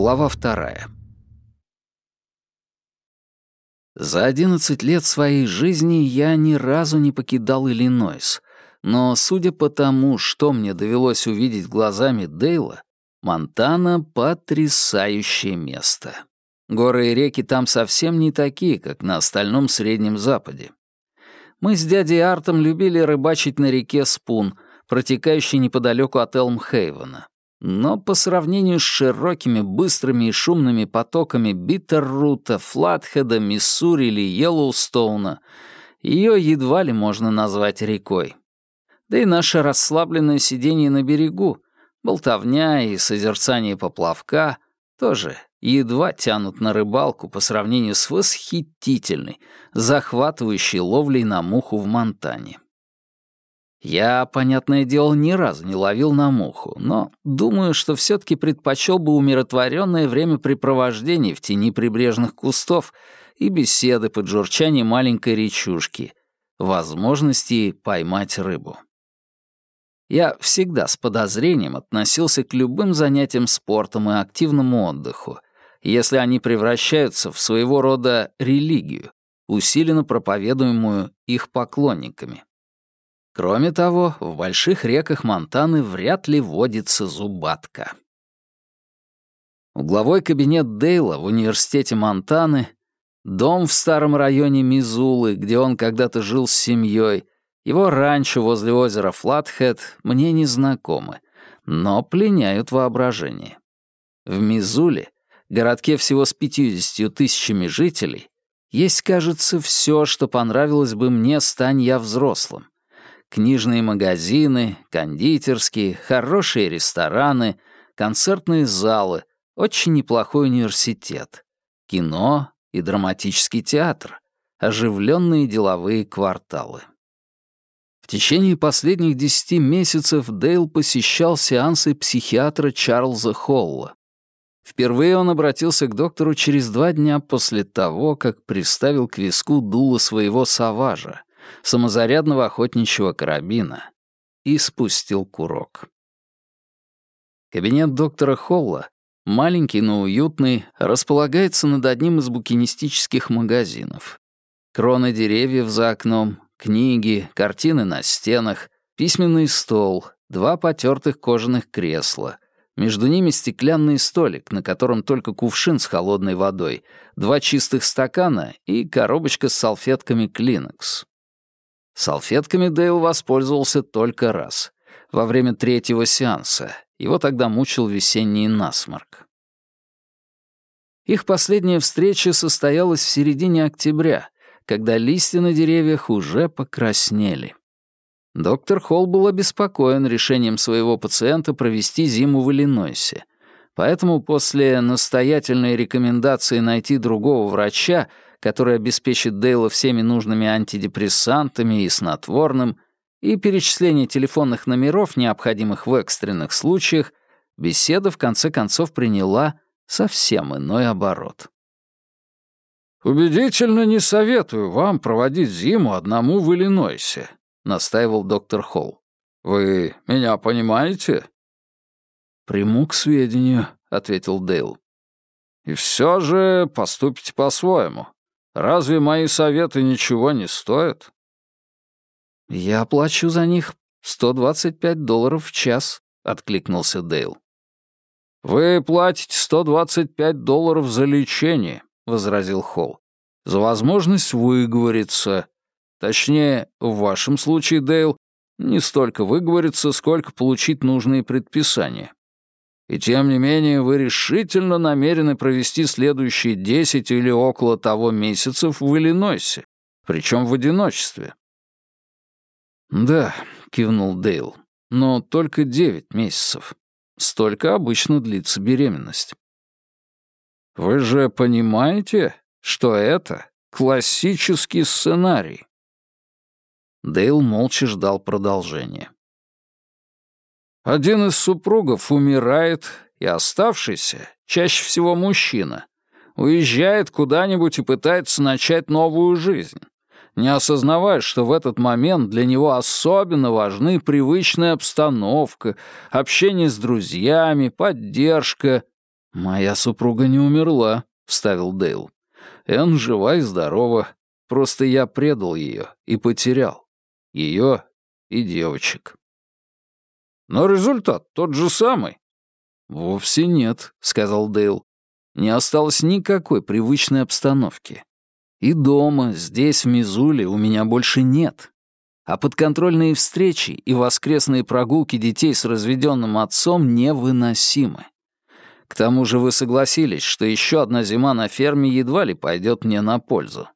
Глава вторая. За одиннадцать лет своей жизни я ни разу не покидал Иллинойс, но, судя по тому, что мне довелось увидеть глазами Дейла, Монтана — потрясающее место. Горы и реки там совсем не такие, как на остальном Среднем Западе. Мы с дядей Артом любили рыбачить на реке Спун, протекающей неподалеку от Элмхейвена. Но по сравнению с широкими, быстрыми и шумными потоками Биттеррута, Флатхеда, Миссури или Йеллоустоуна, ее едва ли можно назвать рекой. Да и наше расслабленное сидение на берегу, болтовня и созерцание поплавка тоже едва тянут на рыбалку по сравнению с восхитительной, захватывающей ловлей на муху в Монтане. Я, понятное дело, ни разу не ловил на муху, но думаю, что все-таки предпочел бы умиротворенное времяпрепровождение в тени прибрежных кустов и беседы под журчание маленькой речушки, возможности поймать рыбу. Я всегда с подозрением относился к любым занятиям спортом и активному отдыху, если они превращаются в своего рода религию, усиленно проповедуемую их поклонниками. Кроме того, в больших реках Монтаны вряд ли водится зубатка. Угловой кабинет Дейла в университете Монтаны, дом в старом районе Мизулы, где он когда-то жил с семьей, его ранчо возле озера Флатхед мне не знакомы, но пленяют воображение. В Мизуле, городке всего с 50 тысячами жителей, есть, кажется, все, что понравилось бы мне, стань я взрослым книжные магазины, кондитерские, хорошие рестораны, концертные залы, очень неплохой университет, кино и драматический театр, оживленные деловые кварталы. В течение последних десяти месяцев Дейл посещал сеансы психиатра Чарльза Холла. Впервые он обратился к доктору через два дня после того, как приставил к виску дуло своего саважа, самозарядного охотничьего карабина и спустил курок. Кабинет доктора Холла, маленький, но уютный, располагается над одним из букинистических магазинов. Кроны деревьев за окном, книги, картины на стенах, письменный стол, два потертых кожаных кресла, между ними стеклянный столик, на котором только кувшин с холодной водой, два чистых стакана и коробочка с салфетками Kleenex. Салфетками Дейл воспользовался только раз, во время третьего сеанса. Его тогда мучил весенний насморк. Их последняя встреча состоялась в середине октября, когда листья на деревьях уже покраснели. Доктор Холл был обеспокоен решением своего пациента провести зиму в Иллинойсе, поэтому после настоятельной рекомендации найти другого врача который обеспечит Дейла всеми нужными антидепрессантами и снотворным, и перечисление телефонных номеров, необходимых в экстренных случаях, беседа в конце концов приняла совсем иной оборот. «Убедительно не советую вам проводить зиму одному в Иллинойсе», — настаивал доктор Холл. «Вы меня понимаете?» «Приму к сведению», — ответил Дейл. «И все же поступите по-своему. Разве мои советы ничего не стоят?» «Я плачу за них 125 долларов в час», — откликнулся Дейл. «Вы платите 125 долларов за лечение», — возразил Холл. «За возможность выговориться. Точнее, в вашем случае, Дейл, не столько выговориться, сколько получить нужные предписания. И тем не менее вы решительно намерены провести следующие десять или около того месяцев в Иллинойсе, причем в одиночестве. «Да», — кивнул Дейл, — «но только девять месяцев. Столько обычно длится беременность». «Вы же понимаете, что это классический сценарий?» Дейл молча ждал продолжения. Один из супругов умирает, и оставшийся, чаще всего мужчина, уезжает куда-нибудь и пытается начать новую жизнь, не осознавая, что в этот момент для него особенно важны привычная обстановка, общение с друзьями, поддержка «Моя супруга не умерла», — вставил Дейл. «Энн жива и здорова. Просто я предал ее и потерял. Ее и девочек». «Но результат тот же самый». «Вовсе нет», — сказал Дейл. «Не осталось никакой привычной обстановки. И дома, здесь, в Мизуле, у меня больше нет. А подконтрольные встречи и воскресные прогулки детей с разведенным отцом невыносимы. К тому же вы согласились, что еще одна зима на ферме едва ли пойдет мне на пользу.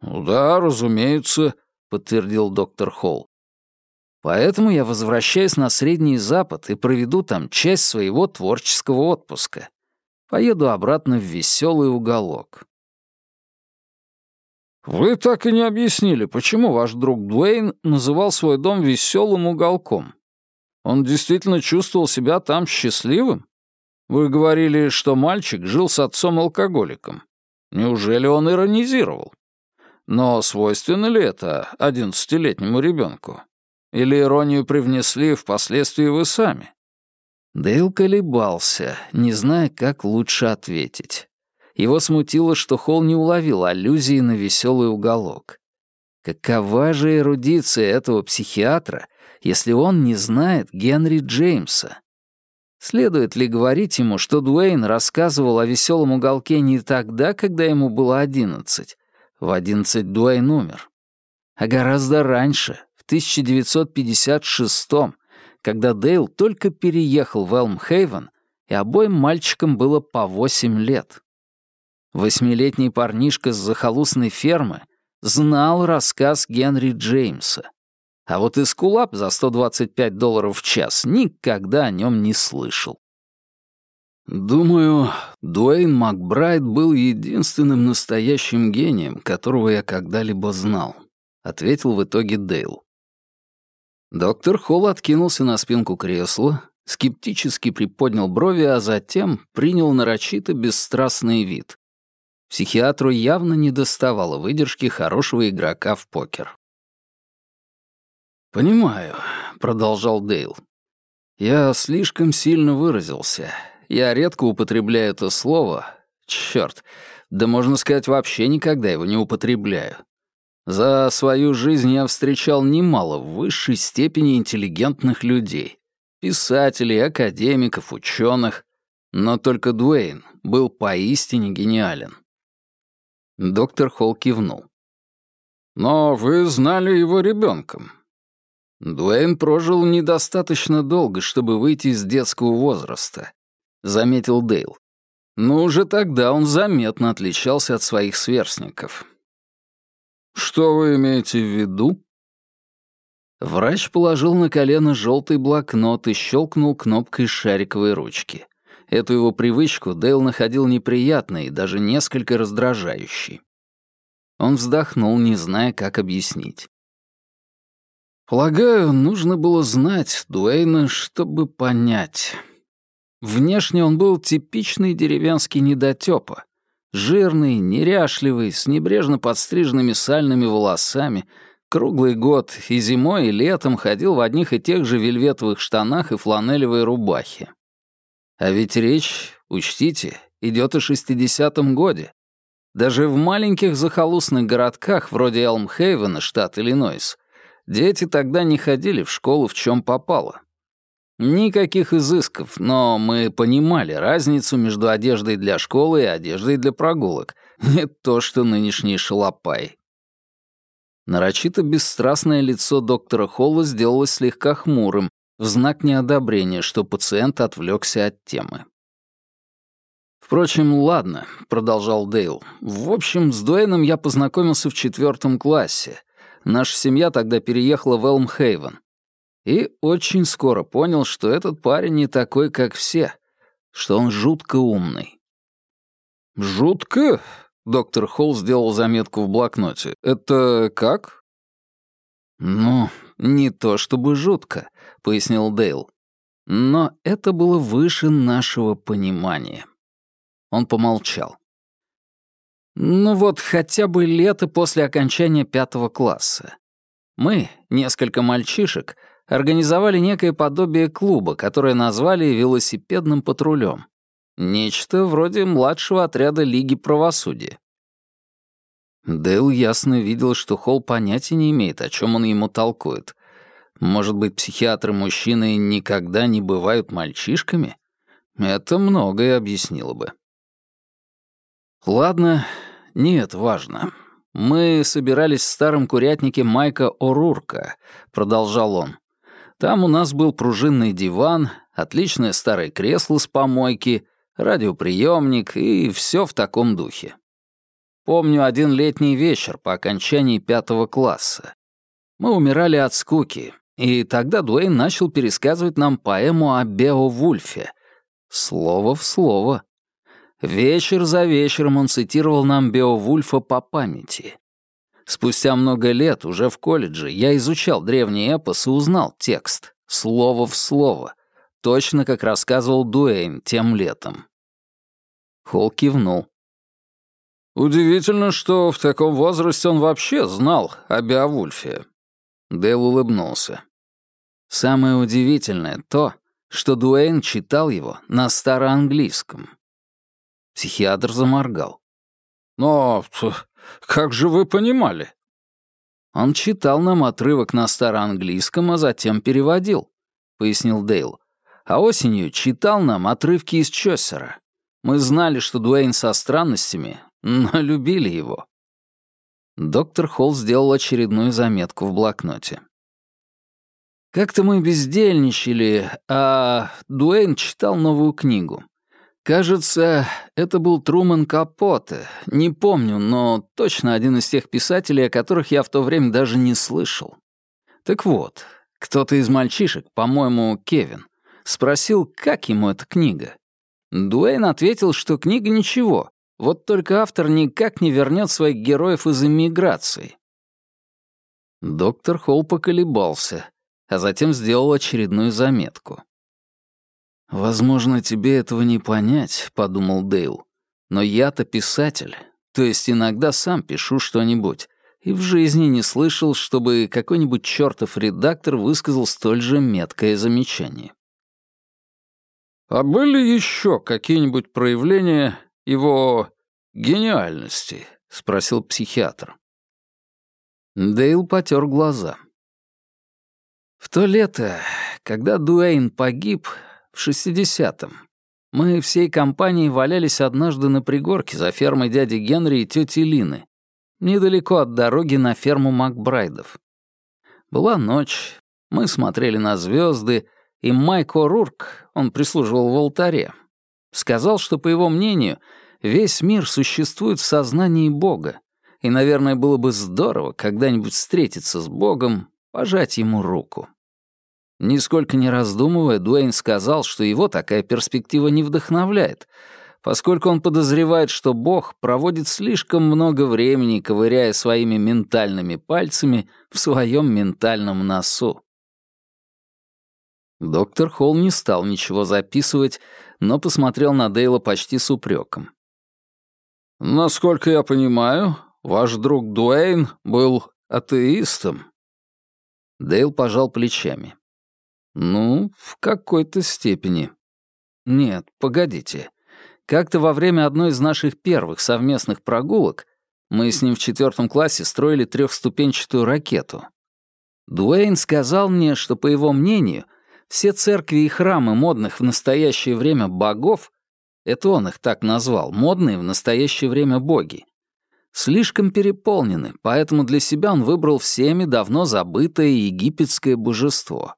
«Ну «Да, разумеется», — подтвердил доктор Холл. «Поэтому я возвращаюсь на Средний Запад и проведу там часть своего творческого отпуска. Поеду обратно в веселый уголок. «Вы так и не объяснили, почему ваш друг Дуэйн называл свой дом веселым уголком. Он действительно чувствовал себя там счастливым? Вы говорили, что мальчик жил с отцом-алкоголиком. Неужели он иронизировал? Но свойственно ли это одиннадцатилетнему ребенку? Или иронию привнесли впоследствии вы сами?» Дейл колебался, не зная, как лучше ответить. Его смутило, что Холл не уловил аллюзии на веселый уголок. Какова же эрудиция этого психиатра, если он не знает Генри Джеймса? Следует ли говорить ему, что Дуэйн рассказывал о веселом уголке не тогда, когда ему было одиннадцать? В одиннадцать Дуэйн умер. А гораздо раньше, в 1956 когда Дейл только переехал в Элмхейвен, и обоим мальчикам было по восемь лет. Восьмилетний парнишка с захолустной фермы знал рассказ Генри Джеймса. А вот Искулап за 125 долларов в час никогда о нем не слышал. «Думаю, Дуэйн Макбрайт был единственным настоящим гением, которого я когда-либо знал», — ответил в итоге Дейл. Доктор Холл откинулся на спинку кресла, скептически приподнял брови, а затем принял нарочито бесстрастный вид. Психиатру явно не доставало выдержки хорошего игрока в покер. «Понимаю», — продолжал Дейл. «Я слишком сильно выразился. Я редко употребляю это слово. Чёрт, да можно сказать, вообще никогда его не употребляю. За свою жизнь я встречал немало в высшей степени интеллигентных людей. Писателей, академиков, ученых. Но только Дуэйн был поистине гениален. Доктор Холл кивнул. «Но вы знали его ребенком. Дуэйн прожил недостаточно долго, чтобы выйти из детского возраста», — заметил Дейл. Но уже тогда он заметно отличался от своих сверстников. «Что вы имеете в виду?» Врач положил на колено желтый блокнот и щелкнул кнопкой шариковой ручки. Эту его привычку Дейл находил неприятной и даже несколько раздражающей. Он вздохнул, не зная, как объяснить. Полагаю, нужно было знать Дуэйна, чтобы понять. Внешне он был типичный деревенский недотёпа. Жирный, неряшливый, с небрежно подстриженными сальными волосами, круглый год и зимой, и летом ходил в одних и тех же вельветовых штанах и фланелевой рубахе. А ведь речь, учтите, идет о 60-м годе. Даже в маленьких захолустных городках, вроде Элмхейвена, штат Иллинойс, дети тогда не ходили в школу в чем попало. Никаких изысков, но мы понимали разницу между одеждой для школы и одеждой для прогулок. Не то, что нынешний шалопай. Нарочито бесстрастное лицо доктора Холла сделалось слегка хмурым, в знак неодобрения, что пациент отвлекся от темы. «Впрочем, ладно», — продолжал Дейл. «В общем, с Дуэйном я познакомился в четвертом классе. Наша семья тогда переехала в Элмхейвен. И очень скоро понял, что этот парень не такой, как все, что он жутко умный». «Жутко?» — доктор Холл сделал заметку в блокноте. «Это как?» «Ну, не то чтобы жутко», — пояснил Дейл. «Но это было выше нашего понимания». Он помолчал. «Ну вот хотя бы лето после окончания пятого класса. Мы, несколько мальчишек, организовали некое подобие клуба, которое назвали велосипедным патрулем. Нечто вроде младшего отряда Лиги правосудия. Дейл ясно видел, что Холл понятия не имеет, о чем он ему толкует. Может быть, психиатры-мужчины никогда не бывают мальчишками? Это многое объяснило бы. Ладно, нет, важно. Мы собирались в старом курятнике Майка О'Рурка, продолжал он. Там у нас был пружинный диван, отличное старое кресло с помойки, радиоприемник и все в таком духе. Помню один летний вечер по окончании пятого класса. Мы умирали от скуки, и тогда Дуэйн начал пересказывать нам поэму о Беовульфе. Слово в слово. Вечер за вечером он цитировал нам Беовульфа по памяти. Спустя много лет, уже в колледже, я изучал древний эпос и узнал текст, слово в слово, точно как рассказывал Дуэйн тем летом. Холл кивнул. Удивительно, что в таком возрасте он вообще знал о Беовульфе. Дэл улыбнулся. Самое удивительное то, что Дуэйн читал его на староанглийском. Психиатр заморгал. «Но как же вы понимали?» «Он читал нам отрывок на староанглийском, а затем переводил», — пояснил Дейл. «А осенью читал нам отрывки из Чосера. Мы знали, что Дуэйн со странностями, но любили его. Доктор Холл сделал очередную заметку в блокноте. Как-то мы бездельничали, а Дуэйн читал новую книгу. Кажется, это был Труман Капоте. Не помню, но точно один из тех писателей, о которых я в то время даже не слышал. Так вот, кто-то из мальчишек, по-моему, Кевин, спросил, как ему эта книга. Дуэйн ответил, что книга ничего, вот только автор никак не вернет своих героев из эмиграции. Доктор Холл поколебался, а затем сделал очередную заметку. «Возможно, тебе этого не понять», — подумал Дейл. «Но я-то писатель, то есть иногда сам пишу что-нибудь, и в жизни не слышал, чтобы какой-нибудь чертов редактор высказал столь же меткое замечание». «А были еще какие-нибудь проявления его гениальности?» — спросил психиатр. Дейл потер глаза. В то лето, когда Дуэйн погиб, в шестидесятом, мы всей компанией валялись однажды на пригорке за фермой дяди Генри и тети Лины, недалеко от дороги на ферму Макбрайдов. Была ночь, мы смотрели на звезды, и Майк О'Рурк, он прислуживал в алтаре, сказал, что, по его мнению, весь мир существует в сознании Бога, и, наверное, было бы здорово когда-нибудь встретиться с Богом, пожать ему руку. Нисколько не раздумывая, Дуэйн сказал, что его такая перспектива не вдохновляет, поскольку он подозревает, что Бог проводит слишком много времени, ковыряя своими ментальными пальцами в своем ментальном носу. Доктор Холл не стал ничего записывать, но посмотрел на Дейла почти с упреком. «Насколько я понимаю, ваш друг Дуэйн был атеистом?» Дейл пожал плечами. «Ну, в какой-то степени». «Нет, погодите. Как-то во время одной из наших первых совместных прогулок мы с ним в четвертом классе строили трехступенчатую ракету. Дуэйн сказал мне, что, по его мнению, все церкви и храмы модных в настоящее время богов, это он их так назвал, модные в настоящее время боги, слишком переполнены, поэтому для себя он выбрал всеми давно забытое египетское божество.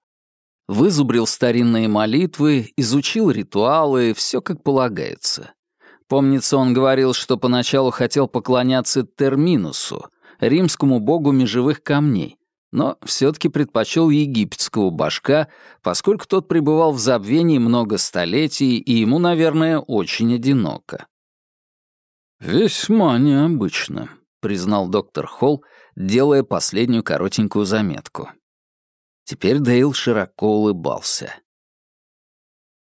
Вызубрил старинные молитвы, изучил ритуалы, все как полагается. Помнится, он говорил, что поначалу хотел поклоняться Терминусу, римскому богу межевых камней, но все-таки предпочел египетского башка, поскольку тот пребывал в забвении много столетий, и ему, наверное, очень одиноко. «Весьма необычно», — признал доктор Холл, делая последнюю коротенькую заметку. Теперь Дейл широко улыбался.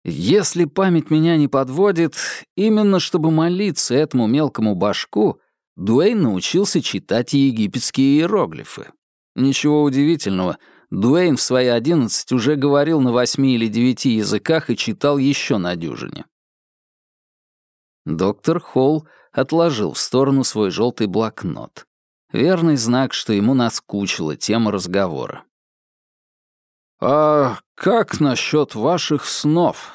«Если память меня не подводит, именно чтобы молиться этому мелкому башку, Дуэйн научился читать египетские иероглифы. Ничего удивительного, Дуэйн в свои одиннадцать уже говорил на восьми или девяти языках и читал еще на дюжине. Доктор Холл отложил в сторону свой желтый блокнот. Верный знак, что ему наскучила тема разговора. «А как насчет ваших снов?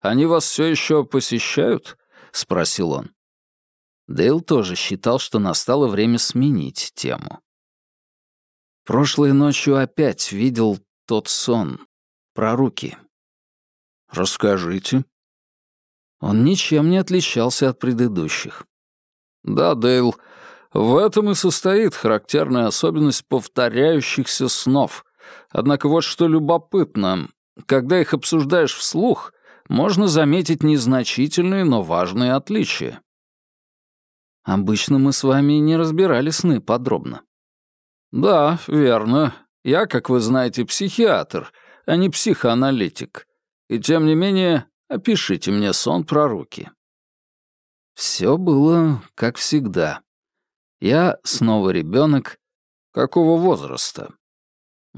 Они вас все еще посещают?» — спросил он. Дейл тоже считал, что настало время сменить тему. Прошлой ночью опять видел тот сон про руки. «Расскажите». Он ничем не отличался от предыдущих. «Да, Дейл, в этом и состоит характерная особенность повторяющихся снов. Однако вот что любопытно, когда их обсуждаешь вслух, можно заметить незначительные, но важные отличия. Обычно мы с вами не разбирали сны подробно. Да, верно. Я, как вы знаете, психиатр, а не психоаналитик. И тем не менее, опишите мне сон про руки. Все было как всегда. Я снова ребенок. Какого возраста?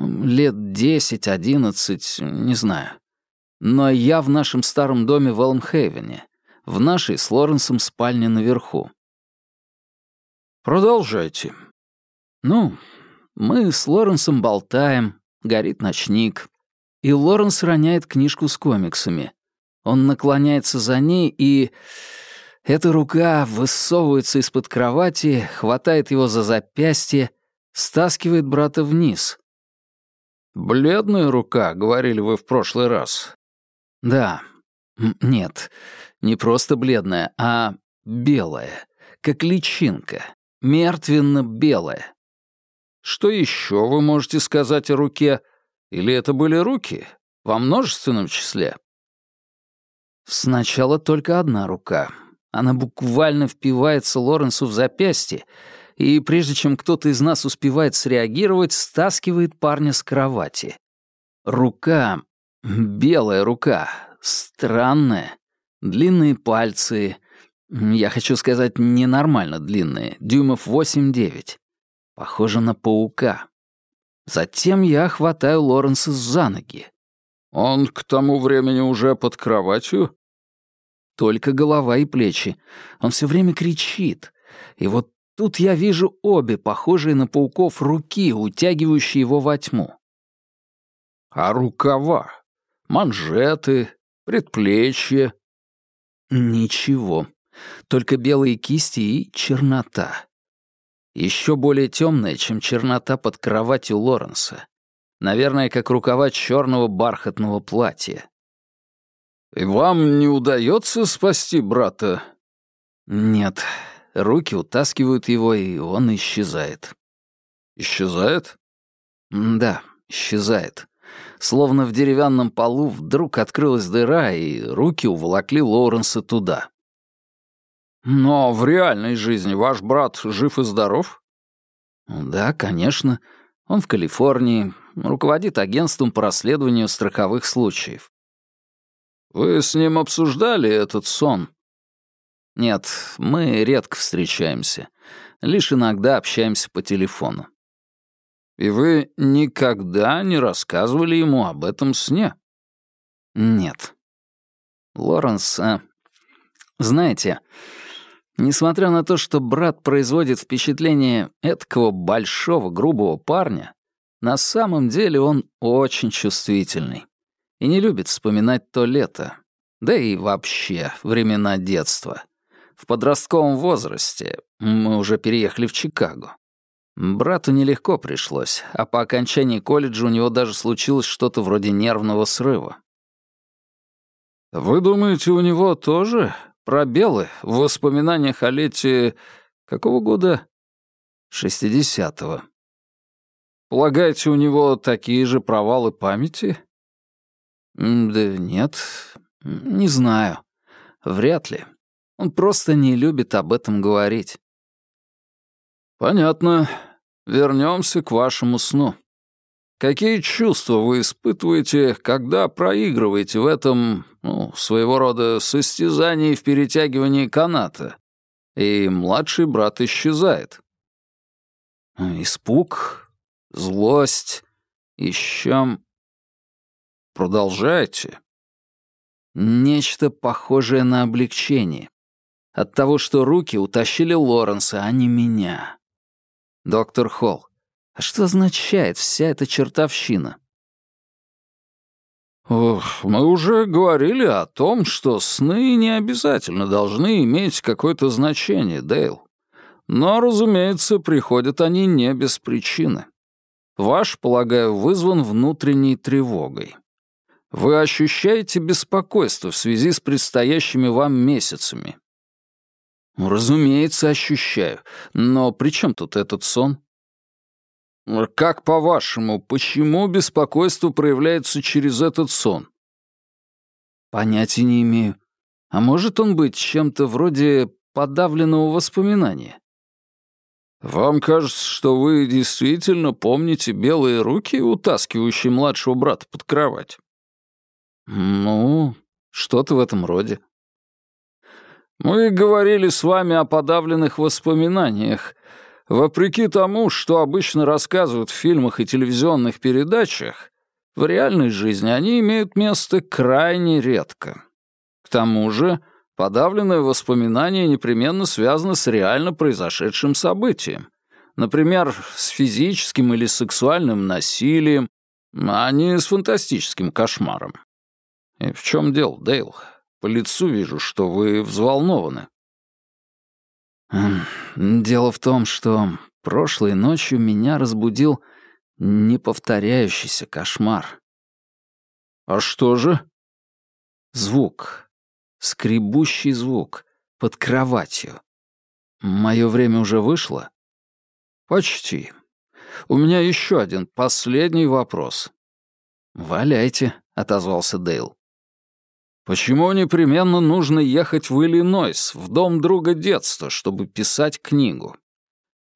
Лет десять, одиннадцать, не знаю. Но я в нашем старом доме в Элмхейвене, в нашей с Лоренсом спальне наверху. Продолжайте. Ну, мы с Лоренсом болтаем, горит ночник, и Лоренс роняет книжку с комиксами. Он наклоняется за ней, и... Эта рука высовывается из-под кровати, хватает его за запястье, стаскивает брата вниз. «Бледная рука», — говорили вы в прошлый раз. «Да. Нет, не просто бледная, а белая, как личинка, мертвенно-белая. Что еще вы можете сказать о руке? Или это были руки? Во множественном числе? Сначала только одна рука. Она буквально впивается Лоренсу в запястье, и прежде чем кто-то из нас успевает среагировать, стаскивает парня с кровати. Рука, белая рука, странная, длинные пальцы, я хочу сказать, ненормально длинные, дюймов 8-9. Похоже на паука. Затем я хватаю Лоренса за ноги. «Он к тому времени уже под кроватью?» Только голова и плечи. Он все время кричит. И вот тут я вижу обе похожие на пауков руки, утягивающие его во тьму. А рукава? Манжеты? Предплечья? Ничего только белые кисти и чернота. Еще более темная, чем чернота под кроватью Лоренса. Наверное, как рукава черного бархатного платья. «И вам не удается спасти брата?» «Нет. Руки утаскивают его, и он исчезает». «Исчезает?» «Да, исчезает. Словно в деревянном полу вдруг открылась дыра, и руки уволокли Лоуренса туда. Но в реальной жизни ваш брат жив и здоров? Да, конечно. Он в Калифорнии, руководит агентством по расследованию страховых случаев. Вы с ним обсуждали этот сон? Нет, мы редко встречаемся. Лишь иногда общаемся по телефону. И вы никогда не рассказывали ему об этом сне? Нет. Лоренс, а... знаете, Несмотря на то, что брат производит впечатление эткого большого грубого парня, на самом деле он очень чувствительный и не любит вспоминать то лето, да и вообще времена детства. В подростковом возрасте мы уже переехали в Чикаго. Брату нелегко пришлось, а по окончании колледжа у него даже случилось что-то вроде нервного срыва. «Вы думаете, у него тоже Пробелы в воспоминаниях о лете... Какого года? Шестидесятого. Полагаете, у него такие же провалы памяти? Да нет, не знаю. Вряд ли. Он просто не любит об этом говорить. Понятно. Вернемся к вашему сну. Какие чувства вы испытываете, когда проигрываете в этом, ну, своего рода состязании в перетягивании каната, и младший брат исчезает? Испуг, злость, еще... Продолжайте. Нечто похожее на облегчение. От того, что руки утащили Лоренса, а не меня. Доктор Холл, а что означает вся эта чертовщина? Ох, мы уже говорили о том, что сны не обязательно должны иметь какое-то значение, Дейл. Но, разумеется, приходят они не без причины. Ваш, полагаю, вызван внутренней тревогой. Вы ощущаете беспокойство в связи с предстоящими вам месяцами? Разумеется, ощущаю. Но при чем тут этот сон? Как по-вашему, почему беспокойство проявляется через этот сон? Понятия не имею. А может он быть чем-то вроде подавленного воспоминания? Вам кажется, что вы действительно помните белые руки, утаскивающие младшего брата под кровать? Ну, что-то в этом роде. Мы говорили с вами о подавленных воспоминаниях. Вопреки тому, что обычно рассказывают в фильмах и телевизионных передачах, в реальной жизни они имеют место крайне редко. К тому же, Подавленное воспоминание непременно связано с реально произошедшим событием. Например, с физическим или сексуальным насилием, а не с фантастическим кошмаром. И в чем дело, Дейл? По лицу вижу, что вы взволнованы. Дело в том, что прошлой ночью меня разбудил неповторяющийся кошмар. А что же? Звук. Скребущий звук под кроватью. Мое время уже вышло? Почти. У меня еще один последний вопрос. «Валяйте», — отозвался Дейл. «Почему непременно нужно ехать в Иллинойс, в дом друга детства, чтобы писать книгу?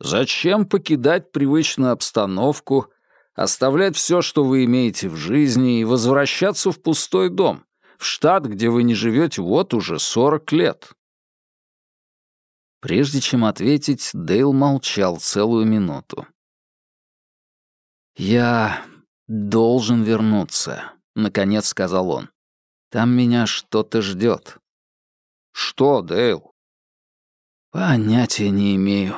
Зачем покидать привычную обстановку, оставлять все, что вы имеете в жизни, и возвращаться в пустой дом, в штат, где вы не живете вот уже 40 лет. Прежде чем ответить, Дейл молчал целую минуту. «Я должен вернуться», — наконец сказал он. «Там меня что-то ждет». «Что, Дейл?» «Понятия не имею.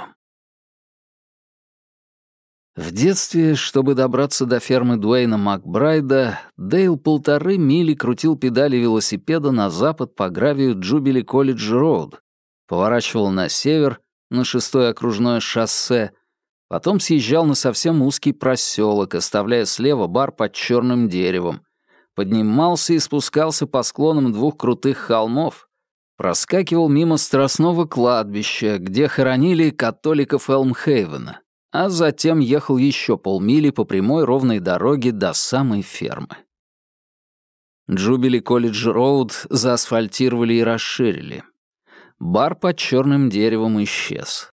В детстве, чтобы добраться до фермы Дуэйна Макбрайда, Дейл полторы мили крутил педали велосипеда на запад по гравию Джубили Колледж Роуд, поворачивал на север, на шестое окружное шоссе, потом съезжал на совсем узкий проселок, оставляя слева бар под черным деревом, поднимался и спускался по склонам двух крутых холмов, проскакивал мимо Страстного кладбища, где хоронили католиков Элмхейвена, а затем ехал еще полмили по прямой ровной дороге до самой фермы. Джубили Колледж Роуд заасфальтировали и расширили. Бар под черным деревом исчез.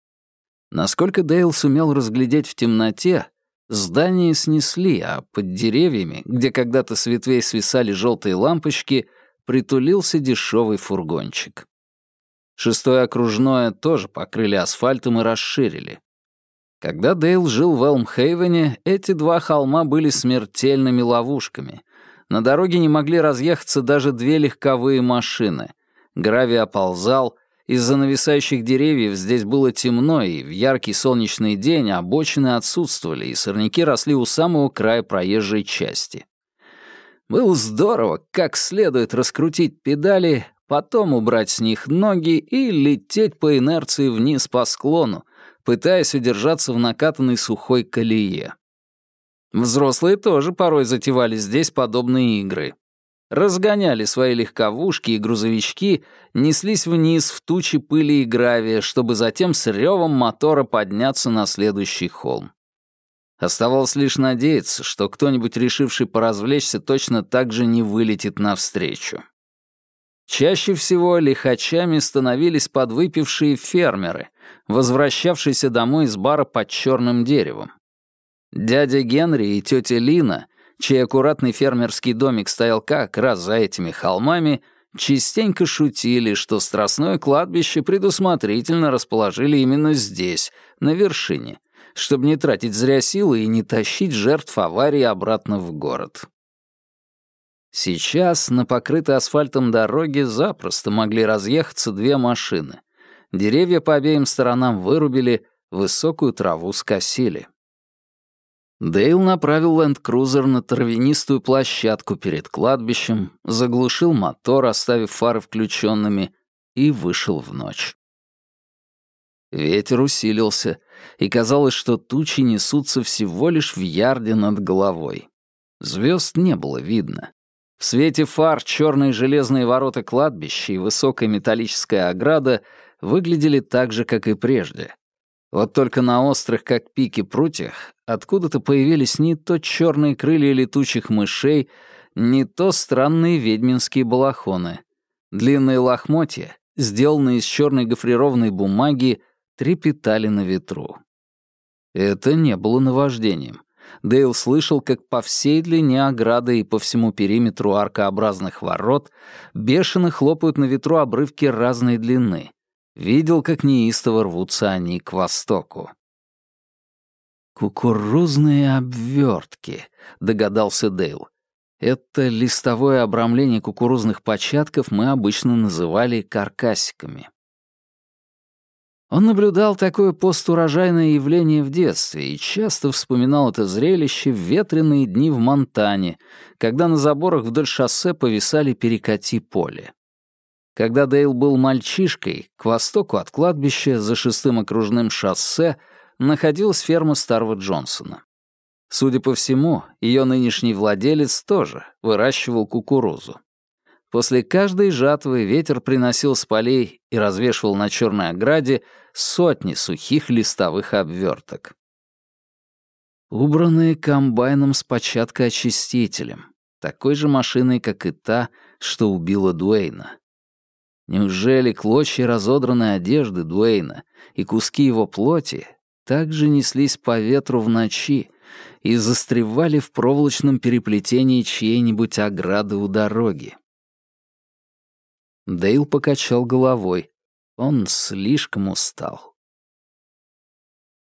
Насколько Дейл сумел разглядеть в темноте, здание снесли, а под деревьями, где когда-то с ветвей свисали желтые лампочки, притулился дешевый фургончик. Шестое окружное тоже покрыли асфальтом и расширили. Когда Дейл жил в Элмхейвене, эти два холма были смертельными ловушками. На дороге не могли разъехаться даже две легковые машины. Гравий оползал, из-за нависающих деревьев здесь было темно, и в яркий солнечный день обочины отсутствовали, и сорняки росли у самого края проезжей части. Было здорово, как следует раскрутить педали, потом убрать с них ноги и лететь по инерции вниз по склону, пытаясь удержаться в накатанной сухой колее. Взрослые тоже порой затевали здесь подобные игры. Разгоняли свои легковушки и грузовички, неслись вниз в тучи пыли и гравия, чтобы затем с ревом мотора подняться на следующий холм. Оставалось лишь надеяться, что кто-нибудь, решивший поразвлечься, точно так же не вылетит навстречу. Чаще всего лихачами становились подвыпившие фермеры, возвращавшиеся домой из бара под черным деревом. Дядя Генри и тетя Лина, чей аккуратный фермерский домик стоял как раз за этими холмами, частенько шутили, что страстное кладбище предусмотрительно расположили именно здесь, на вершине, чтобы не тратить зря силы и не тащить жертв аварии обратно в город. Сейчас на покрытой асфальтом дороге запросто могли разъехаться две машины. Деревья по обеим сторонам вырубили, высокую траву скосили. Дейл направил ленд-крузер на травянистую площадку перед кладбищем, заглушил мотор, оставив фары включенными, и вышел в ночь. Ветер усилился, и казалось, что тучи несутся всего лишь в ярде над головой. Звезд не было видно. В свете фар черные железные ворота кладбища и высокая металлическая ограда выглядели так же, как и прежде. Вот только на острых, как пики, прутьях откуда-то появились не то черные крылья летучих мышей, не то странные ведьминские балахоны. Длинные лохмотья, сделанные из черной гофрированной бумаги, трепетали на ветру. Это не было наваждением. Дейл слышал, как по всей длине ограды и по всему периметру аркообразных ворот бешено хлопают на ветру обрывки разной длины. Видел, как неистово рвутся они к востоку. «Кукурузные обвертки», — догадался Дейл. Это листовое обрамление кукурузных початков мы обычно называли каркасиками. Он наблюдал такое постурожайное явление в детстве и часто вспоминал это зрелище в ветреные дни в Монтане, когда на заборах вдоль шоссе повисали перекати поле. Когда Дейл был мальчишкой, к востоку от кладбища, за шестым окружным шоссе, находилась ферма старого Джонсона. Судя по всему, ее нынешний владелец тоже выращивал кукурузу. После каждой жатвы ветер приносил с полей и развешивал на черной ограде сотни сухих листовых обверток. Убранные комбайном с початкоочистителем, такой же машиной, как и та, что убила Дуэйна. Неужели клочья разодранной одежды Дуэйна и куски его плоти также неслись по ветру в ночи и застревали в проволочном переплетении чьей-нибудь ограды у дороги? Дейл покачал головой. Он слишком устал.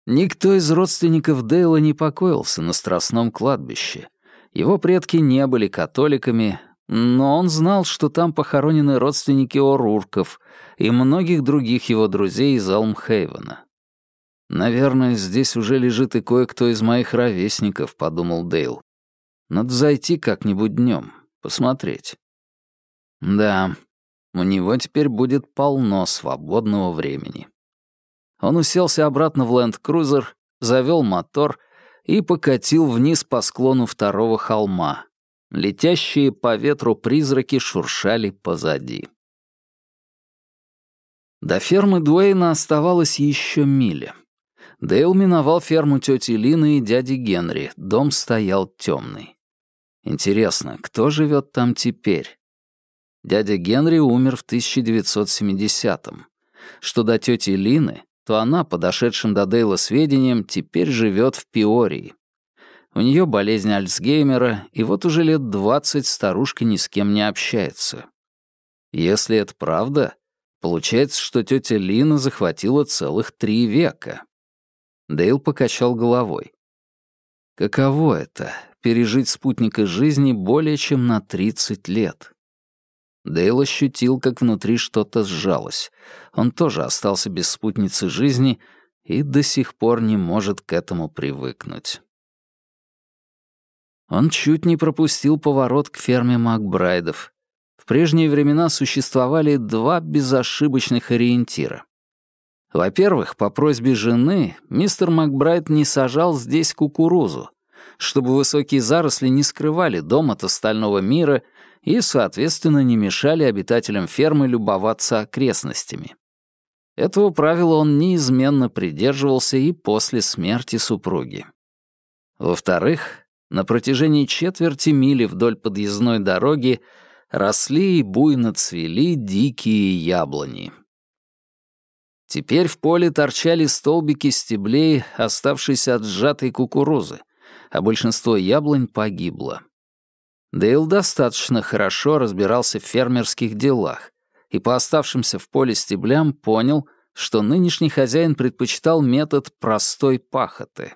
Никто из родственников Дейла не покоился на Страстном кладбище. Его предки не были католиками, но он знал, что там похоронены родственники Орурков и многих других его друзей из Алмхейвена. «Наверное, здесь уже лежит и кое-кто из моих ровесников», — подумал Дейл. «Надо зайти как-нибудь днем, посмотреть». Да, у него теперь будет полно свободного времени. Он уселся обратно в ленд-крузер, завел мотор и покатил вниз по склону второго холма. Летящие по ветру призраки шуршали позади. До фермы Дуэйна оставалось еще миля. Дейл миновал ферму тети Лины и дяди Генри. Дом стоял темный. Интересно, кто живет там теперь? Дядя Генри умер в 1970-м. Что до тети Лины, то она, подошедшим до Дейла сведениям, теперь живет в Пиории. У нее болезнь Альцгеймера, и вот уже лет двадцать старушка ни с кем не общается. Если это правда, получается, что тетя Лина захватила целых три века. Дейл покачал головой. Каково это — пережить спутника жизни более чем на 30 лет? Дейл ощутил, как внутри что-то сжалось. Он тоже остался без спутницы жизни и до сих пор не может к этому привыкнуть. Он чуть не пропустил поворот к ферме Макбрайдов. В прежние времена существовали два безошибочных ориентира. Во-первых, по просьбе жены мистер Макбрайт не сажал здесь кукурузу, чтобы высокие заросли не скрывали дом от остального мира и, соответственно, не мешали обитателям фермы любоваться окрестностями. Этого правила он неизменно придерживался и после смерти супруги. Во-вторых, на протяжении четверти мили вдоль подъездной дороги росли и буйно цвели дикие яблони. Теперь в поле торчали столбики стеблей, оставшиеся от сжатой кукурузы, а большинство яблонь погибло. Дейл достаточно хорошо разбирался в фермерских делах и по оставшимся в поле стеблям понял, что нынешний хозяин предпочитал метод простой пахоты.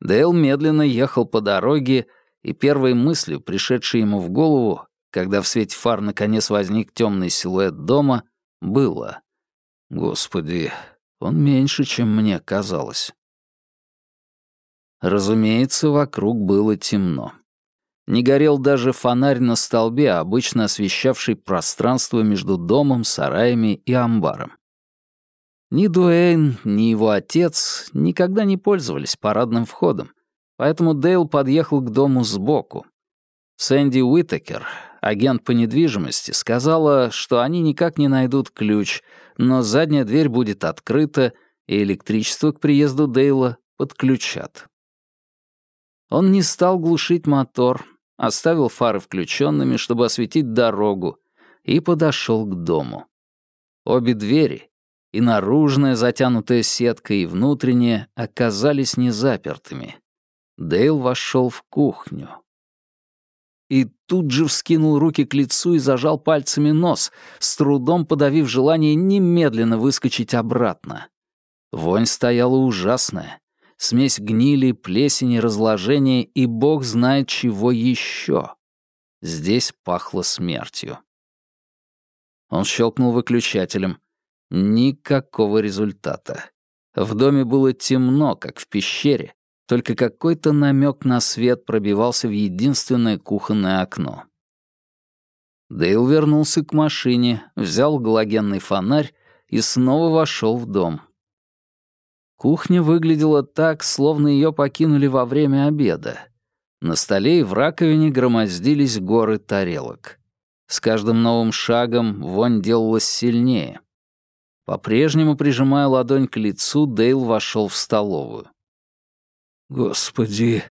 Дейл медленно ехал по дороге, и первой мыслью, пришедшей ему в голову, когда в свете фар наконец возник темный силуэт дома, было Господи, он меньше, чем мне казалось. Разумеется, вокруг было темно. Не горел даже фонарь на столбе, обычно освещавший пространство между домом, сараями и амбаром. Ни Дуэйн, ни его отец никогда не пользовались парадным входом, поэтому Дейл подъехал к дому сбоку. Сэнди Уитакер, агент по недвижимости, сказала, что они никак не найдут ключ, но задняя дверь будет открыта, и электричество к приезду Дейла подключат. Он не стал глушить мотор, оставил фары включенными, чтобы осветить дорогу, и подошел к дому. Обе двери, и наружная, затянутая сеткой, и внутренняя, оказались незапертыми. Дейл вошел в кухню. И тут же вскинул руки к лицу и зажал пальцами нос, с трудом подавив желание немедленно выскочить обратно. Вонь стояла ужасная, смесь гнили, плесени, разложения и бог знает чего еще. Здесь пахло смертью. Он щелкнул выключателем. Никакого результата. В доме было темно, как в пещере, только какой-то намек на свет пробивался в единственное кухонное окно. Дейл вернулся к машине, взял галогенный фонарь и снова вошел в дом. Кухня выглядела так, словно ее покинули во время обеда. На столе и в раковине громоздились горы тарелок. С каждым новым шагом вонь делалась сильнее. По-прежнему прижимая ладонь к лицу, Дейл вошел в столовую. «Господи,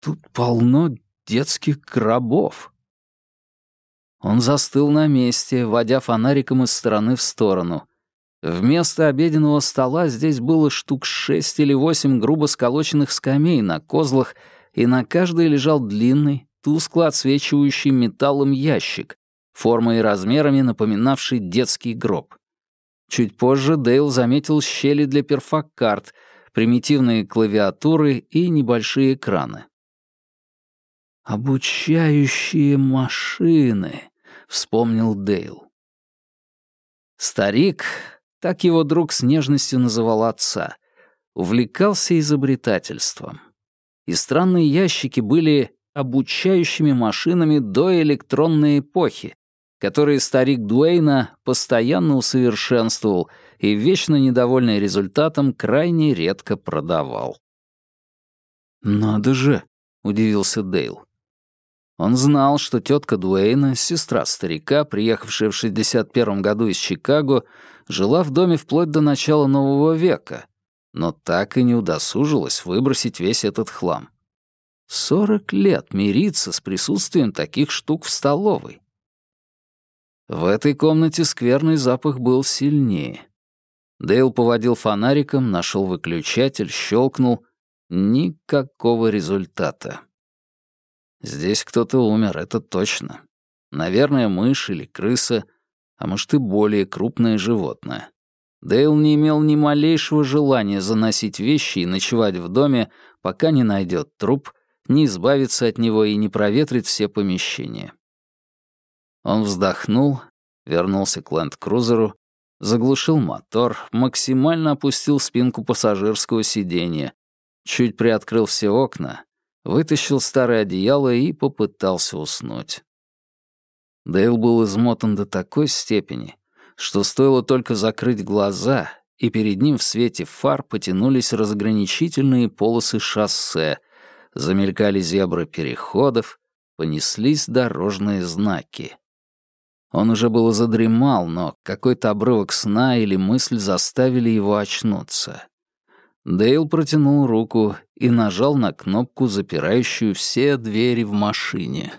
тут полно детских гробов!» Он застыл на месте, водя фонариком из стороны в сторону — Вместо обеденного стола здесь было штук шесть или восемь грубо сколоченных скамей на козлах, и на каждой лежал длинный, тускло отсвечивающий металлом ящик, формой и размерами напоминавший детский гроб. Чуть позже Дейл заметил щели для перфокарт, примитивные клавиатуры и небольшие экраны. «Обучающие машины», — вспомнил Дейл. Старик, так его друг с нежностью называл отца, увлекался изобретательством. И странные ящики были обучающими машинами до электронной эпохи, которые старик Дуэйна постоянно усовершенствовал и, вечно недовольный результатом, крайне редко продавал. «Надо же!» — удивился Дейл. Он знал, что тетка Дуэйна, сестра старика, приехавшая в 61 году из Чикаго, жила в доме вплоть до начала нового века, но так и не удосужилась выбросить весь этот хлам. Сорок лет мириться с присутствием таких штук в столовой. В этой комнате скверный запах был сильнее. Дейл поводил фонариком, нашел выключатель, щелкнул. Никакого результата. Здесь кто-то умер, это точно. Наверное, мышь или крыса — а может и более крупное животное. Дейл не имел ни малейшего желания заносить вещи и ночевать в доме, пока не найдет труп, не избавиться от него и не проветрит все помещения. Он вздохнул, вернулся к ленд-крузеру, заглушил мотор, максимально опустил спинку пассажирского сиденья, чуть приоткрыл все окна, вытащил старое одеяло и попытался уснуть. Дейл был измотан до такой степени, что стоило только закрыть глаза, и перед ним в свете фар потянулись разграничительные полосы шоссе, замелькали зебры переходов, понеслись дорожные знаки. Он уже было задремал, но какой-то обрывок сна или мысль заставили его очнуться. Дейл протянул руку и нажал на кнопку, запирающую все двери в машине.